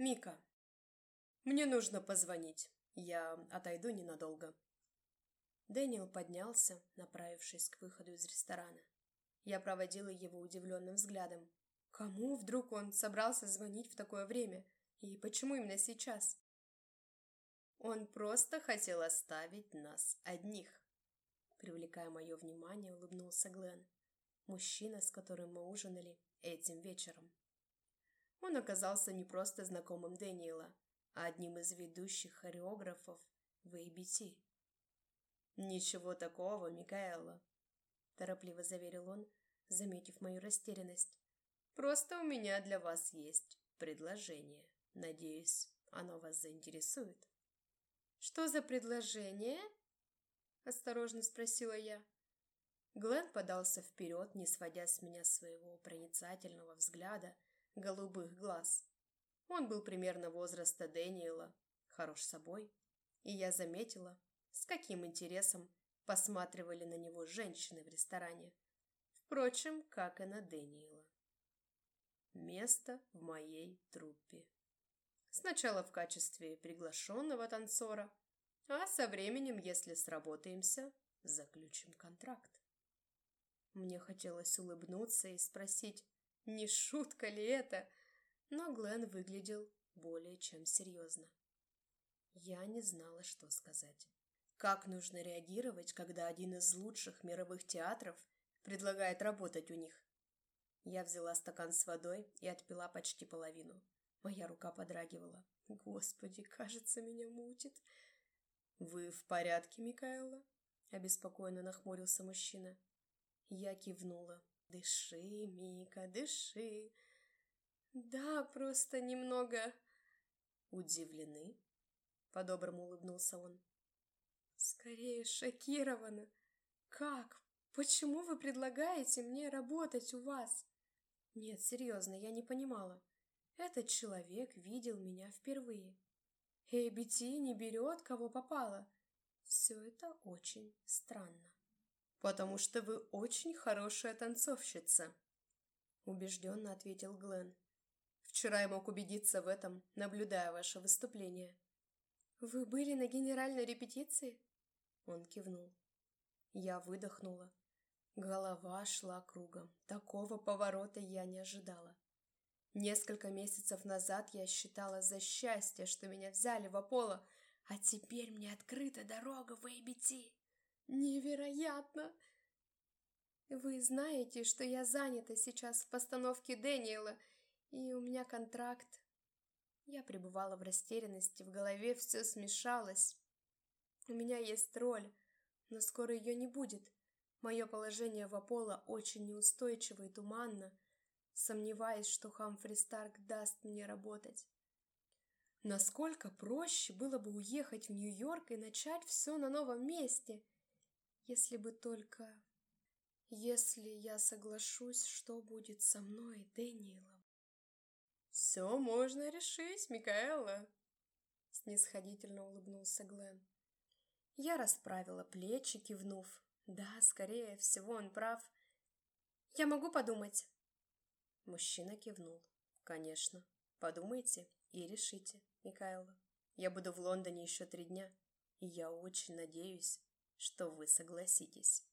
Мика. Мне нужно позвонить. Я отойду ненадолго. Дэниел поднялся, направившись к выходу из ресторана. Я проводила его удивленным взглядом. Кому вдруг он собрался звонить в такое время? И почему именно сейчас? Он просто хотел оставить нас одних. Привлекая мое внимание, улыбнулся Глен, мужчина, с которым мы ужинали этим вечером. Он оказался не просто знакомым Дэниела, а одним из ведущих хореографов в ABT. «Ничего такого, Микаэла», – торопливо заверил он, заметив мою растерянность. «Просто у меня для вас есть предложение. Надеюсь, оно вас заинтересует». «Что за предложение?» – осторожно спросила я. Глен подался вперед, не сводя с меня своего проницательного взгляда голубых глаз. Он был примерно возраста Дэниела, хорош собой, и я заметила, с каким интересом посматривали на него женщины в ресторане. Впрочем, как и на Дэниела. Место в моей труппе. Сначала в качестве приглашенного танцора, а со временем, если сработаемся, заключим контракт. Мне хотелось улыбнуться и спросить, не шутка ли это, но Глен выглядел более чем серьезно. Я не знала, что сказать. Как нужно реагировать, когда один из лучших мировых театров предлагает работать у них? Я взяла стакан с водой и отпила почти половину. Моя рука подрагивала. Господи, кажется, меня мутит. «Вы в порядке, Микаэла?» — обеспокоенно нахмурился мужчина. Я кивнула. «Дыши, Мика, дыши!» «Да, просто немного...» «Удивлены?» — по-доброму улыбнулся он. «Скорее шокирована. Как? Почему вы предлагаете мне работать у вас?» «Нет, серьезно, я не понимала. Этот человек видел меня впервые. ABT не берет, кого попало. Все это очень странно». «Потому что вы очень хорошая танцовщица», — убежденно ответил Глен. «Вчера я мог убедиться в этом, наблюдая ваше выступление». «Вы были на генеральной репетиции?» Он кивнул. Я выдохнула. Голова шла кругом. Такого поворота я не ожидала. Несколько месяцев назад я считала за счастье, что меня взяли в Аполло, а теперь мне открыта дорога в ABT. Невероятно! Вы знаете, что я занята сейчас в постановке Дэниела, и у меня контракт. Я пребывала в растерянности, в голове все смешалось. У меня есть роль, но скоро ее не будет. Мое положение в Аполло очень неустойчиво и туманно. Сомневаюсь, что Хамфри Старк даст мне работать. Насколько проще было бы уехать в Нью-Йорк и начать все на новом месте, если бы только... Если я соглашусь, что будет со мной, Дэниелом? «Все можно решить, Микаэла!» Снисходительно улыбнулся Глен. Я расправила плечи, кивнув. Да, скорее всего, он прав. «Я могу подумать?» Мужчина кивнул. «Конечно. Подумайте и решите, Микаэла. Я буду в Лондоне еще три дня, и я очень надеюсь, что вы согласитесь.